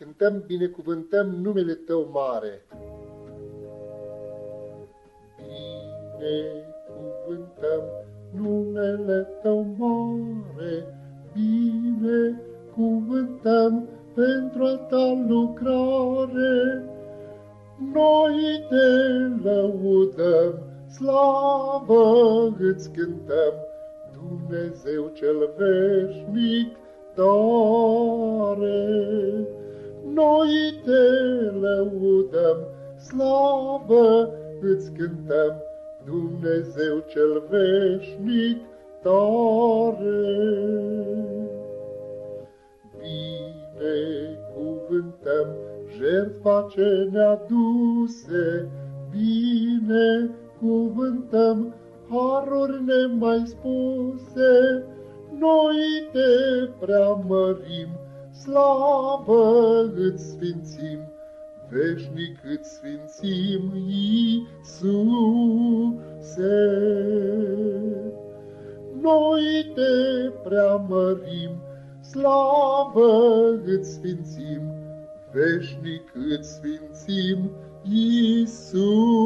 cântăm, binecuvântăm numele Tău mare. Binecuvântăm numele Tău mare, binecuvântăm pentru a Ta lucrare. Noi te lăudăm, slavă îți cântăm, Dumnezeu cel veșnic tare. Noi te lăudăm, slavă îți cântăm, Dumnezeu cel veșnic tare. Bine cuvântăm jertfa ce ne-a duse, bine cuvântăm haruri nemai spuse, noi te preamărim, slavă îți sfințim, veșnic îți sfințim, Iisuse. Noi te preamărim, slavă îți sfințim, veșnic îți sfințim, Iisuse.